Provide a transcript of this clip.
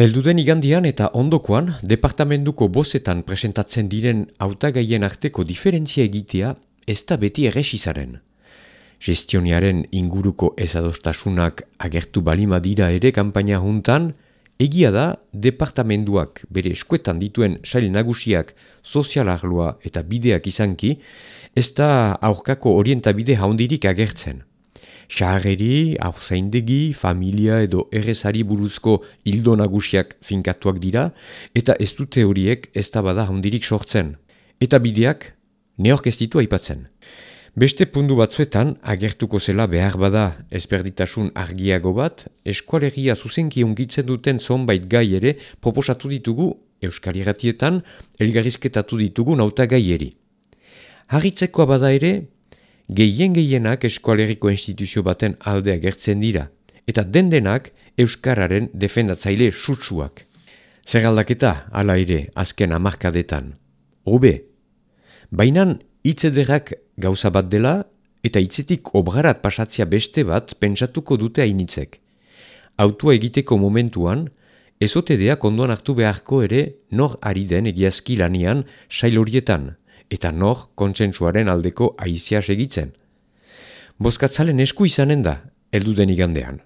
Elduden igandian eta ondokoan, departamentuko bozetan presentatzen diren hautagaien arteko diferentzia egitea ez da beti erresizaren. Gestioniaren inguruko ezadostasunak agertu balima dira ere kanpaina juntan, egia da departamentuak bere eskuetan dituen sail nagusiak sozialarloa eta bideak izanki, ez da aurkako orientabide haundirik agertzen. Sahareri, zaindegi, familia edo errezari buruzko hildo nagusiak finkatuak dira, eta ez dute horiek ez da bada handirik sortzen. Eta bideak, neork ez ditu aipatzen. Beste pundu batzuetan, agertuko zela behar bada ezberditasun argiago bat, eskualegia zuzenki ungitzen duten zonbait gai ere proposatu ditugu Euskal Iratietan, elgarrizketatu ditugu nauta gaieri. Harritzekoa bada ere, gehien gehienak eskualeriko instituzio baten aldea gertzen dira, eta dendenak Euskararen defendatzaile sutsuak. Zer aldaketa, ala ere, azken amarkadetan. Obe, bainan hitzederak gauza bat dela, eta hitzetik obrarat pasatzia beste bat pentsatuko dute hainitzek. Autua egiteko momentuan, ezotedeak ondoan hartu beharko ere nor ari den egiazki lanian sail horietan, eta nor kontsentsuaren aldeko aizia segitzen. Bozkatzalen esku izanen da, elduden igandean.